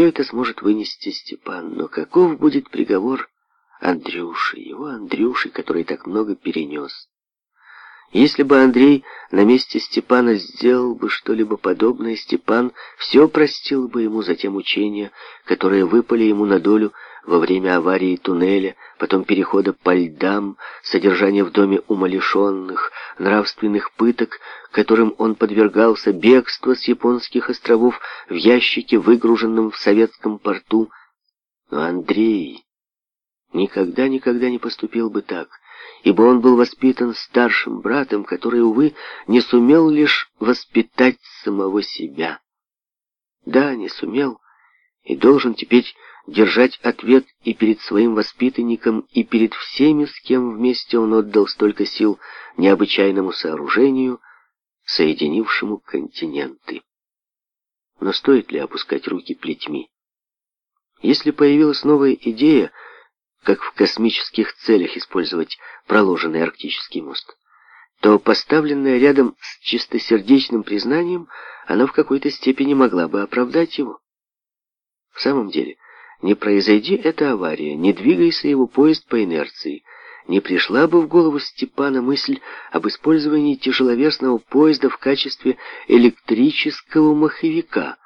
Все это сможет вынести Степан, но каков будет приговор Андрюши, его Андрюши, который так много перенес? Если бы Андрей на месте Степана сделал бы что-либо подобное, Степан все простил бы ему за те мучения, которые выпали ему на долю во время аварии туннеля, потом перехода по льдам, содержания в доме умалишенных, нравственных пыток, которым он подвергался, бегство с японских островов в ящике, выгруженном в советском порту. Но Андрей никогда-никогда не поступил бы так, ибо он был воспитан старшим братом, который, увы, не сумел лишь воспитать самого себя. Да, не сумел, и должен теперь держать ответ и перед своим воспитанником, и перед всеми, с кем вместе он отдал столько сил необычайному сооружению, соединившему континенты. Но стоит ли опускать руки плетьми? Если появилась новая идея, как в космических целях использовать проложенный арктический мост, то поставленная рядом с чистосердечным признанием, она в какой-то степени могла бы оправдать его. В самом деле, не произойди эта авария, не двигайся его поезд по инерции, не пришла бы в голову Степана мысль об использовании тяжеловесного поезда в качестве электрического маховика.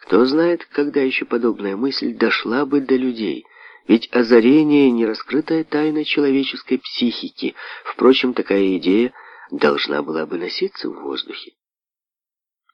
Кто знает, когда еще подобная мысль дошла бы до людей. Ведь озарение — нераскрытая тайна человеческой психики. Впрочем, такая идея должна была бы носиться в воздухе.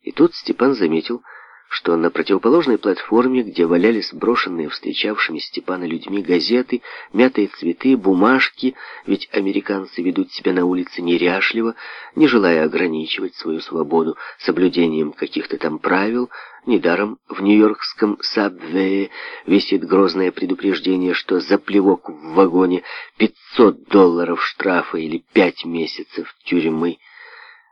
И тут Степан заметил, что на противоположной платформе, где валялись брошенные встречавшими Степана людьми газеты, мятые цветы, бумажки, ведь американцы ведут себя на улице неряшливо, не желая ограничивать свою свободу соблюдением каких-то там правил, недаром в нью-йоркском сабвее висит грозное предупреждение, что за плевок в вагоне 500 долларов штрафа или 5 месяцев тюрьмы –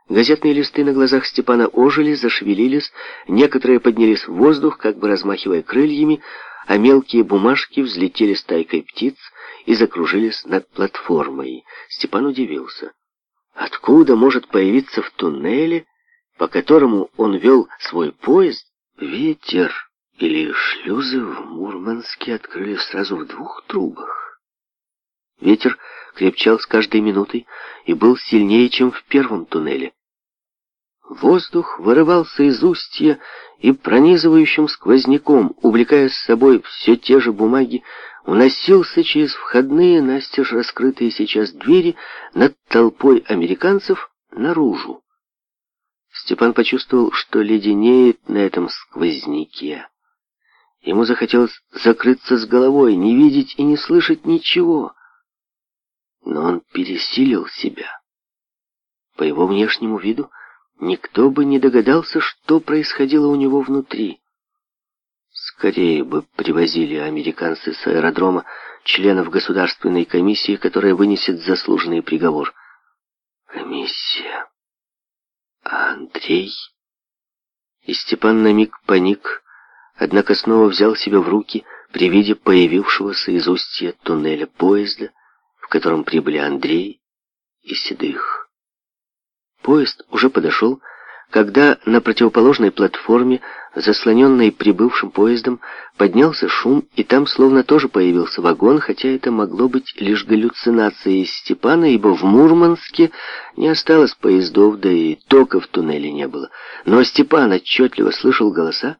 Газетные листы на глазах Степана ожили, зашевелились, некоторые поднялись в воздух, как бы размахивая крыльями, а мелкие бумажки взлетели стайкой птиц и закружились над платформой. Степан удивился. Откуда может появиться в туннеле, по которому он вел свой поезд, ветер? Или шлюзы в Мурманске открыли сразу в двух трубах? Ветер крепчал с каждой минутой и был сильнее, чем в первом туннеле. Воздух вырывался из устья и пронизывающим сквозняком, увлекая с собой все те же бумаги, уносился через входные, настежь раскрытые сейчас двери, над толпой американцев наружу. Степан почувствовал, что леденеет на этом сквозняке. Ему захотелось закрыться с головой, не видеть и не слышать ничего. Но он пересилил себя. По его внешнему виду — никто бы не догадался, что происходило у него внутри. Скорее бы привозили американцы с аэродрома членов государственной комиссии, которая вынесет заслуженный приговор. Комиссия. А Андрей? И Степан на миг паник, однако снова взял себя в руки при виде появившегося из устья туннеля поезда, в котором прибыли Андрей и Седых. Поезд уже подошел, когда на противоположной платформе, заслоненной прибывшим поездом, поднялся шум, и там словно тоже появился вагон, хотя это могло быть лишь галлюцинацией Степана, ибо в Мурманске не осталось поездов, да и тока в туннеле не было. Но Степан отчетливо слышал голоса.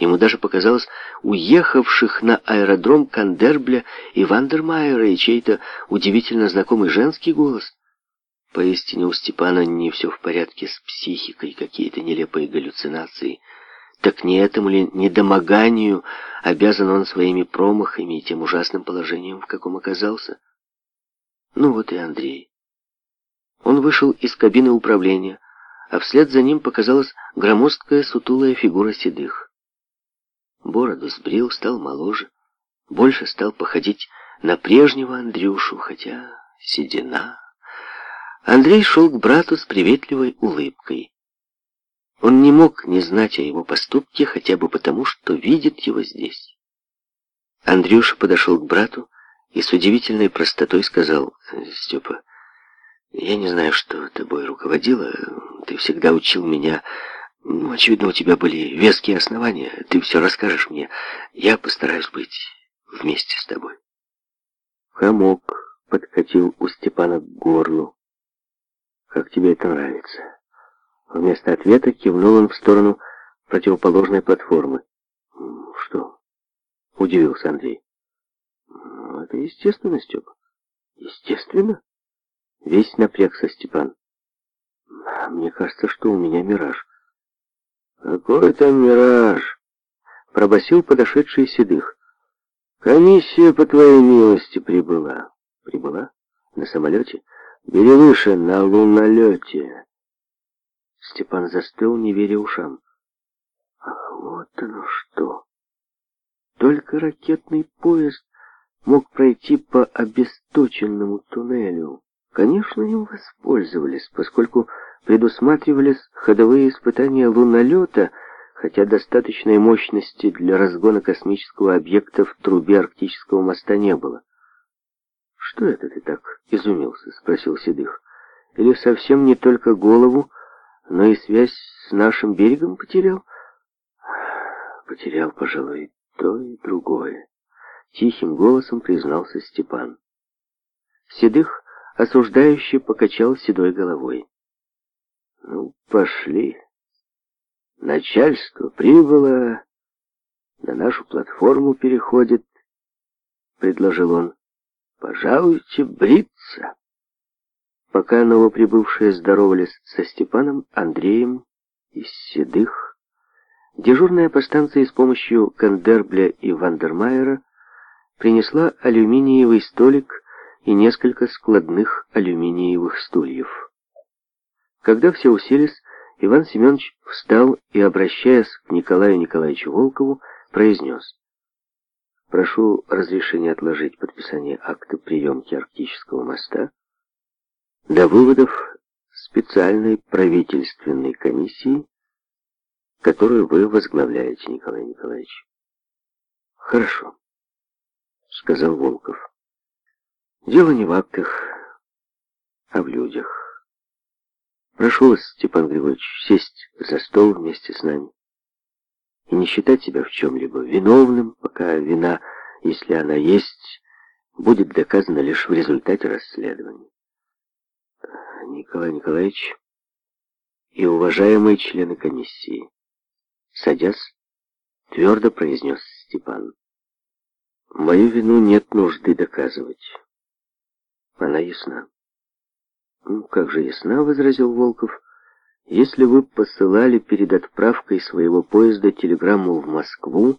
Ему даже показалось уехавших на аэродром Кандербля и Вандермайера и чей-то удивительно знакомый женский голос. Поистине у Степана не все в порядке с психикой, какие-то нелепые галлюцинации. Так не этому ли недомоганию обязан он своими промахами и тем ужасным положением, в каком оказался? Ну вот и Андрей. Он вышел из кабины управления, а вслед за ним показалась громоздкая сутулая фигура седых. Бороду сбрил, стал моложе, больше стал походить на прежнего Андрюшу, хотя седина... Андрей шел к брату с приветливой улыбкой. Он не мог не знать о его поступке, хотя бы потому, что видит его здесь. Андрюша подошел к брату и с удивительной простотой сказал, «Степа, я не знаю, что тобой руководило. Ты всегда учил меня. Ну, очевидно, у тебя были веские основания. Ты все расскажешь мне. Я постараюсь быть вместе с тобой». Комок подкатил у Степана к горлу как тебе это нравится». Вместо ответа кивнул он в сторону противоположной платформы. «Что?» — удивился Андрей. Ну, это естественно, Степа». «Естественно?» — весь напрягся Степан. «Мне кажется, что у меня мираж». «Какой там мираж?» — пробасил подошедший Седых. «Комиссия, по твоей милости, прибыла». «Прибыла? На самолете?» Бери выше, на лунолете. Степан застыл, не веря ушам. Ах, вот оно что! Только ракетный поезд мог пройти по обесточенному туннелю. Конечно, им воспользовались, поскольку предусматривались ходовые испытания лунолета, хотя достаточной мощности для разгона космического объекта в трубе арктического моста не было. «Что это ты так изумился?» — спросил Седых. «Или совсем не только голову, но и связь с нашим берегом потерял?» «Потерял, пожалуй, то и другое», — тихим голосом признался Степан. Седых осуждающе покачал седой головой. «Ну, пошли. Начальство прибыло, на нашу платформу переходит», — предложил он. Пожалуйте бриться. Пока новоприбывшие здоровались со Степаном, Андреем и Седых, дежурная по станции с помощью Кандербля и Вандермайера принесла алюминиевый столик и несколько складных алюминиевых стульев. Когда все уселись, Иван Семенович встал и, обращаясь к Николаю Николаевичу Волкову, произнес Прошу разрешения отложить подписание акта приемки Арктического моста до выводов специальной правительственной комиссии, которую вы возглавляете, Николай Николаевич. Хорошо, сказал Волков. Дело не в актах, а в людях. Прошу вас, Степан Григорьевич, сесть за стол вместе с нами и не считать себя в чем-либо виновным, пока вина, если она есть, будет доказана лишь в результате расследования. Николай Николаевич и уважаемые члены комиссии, садясь, твердо произнес Степан. Мою вину нет нужды доказывать. Она ясна. Ну, как же ясна, возразил Волков. Если вы посылали перед отправкой своего поезда телеграмму в Москву,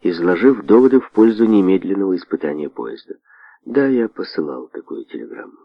изложив доводы в пользу немедленного испытания поезда. Да, я посылал такую телеграмму.